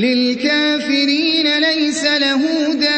لِّلْكَافِرِينَ لَيْسَ لَهُ دَافِعٌ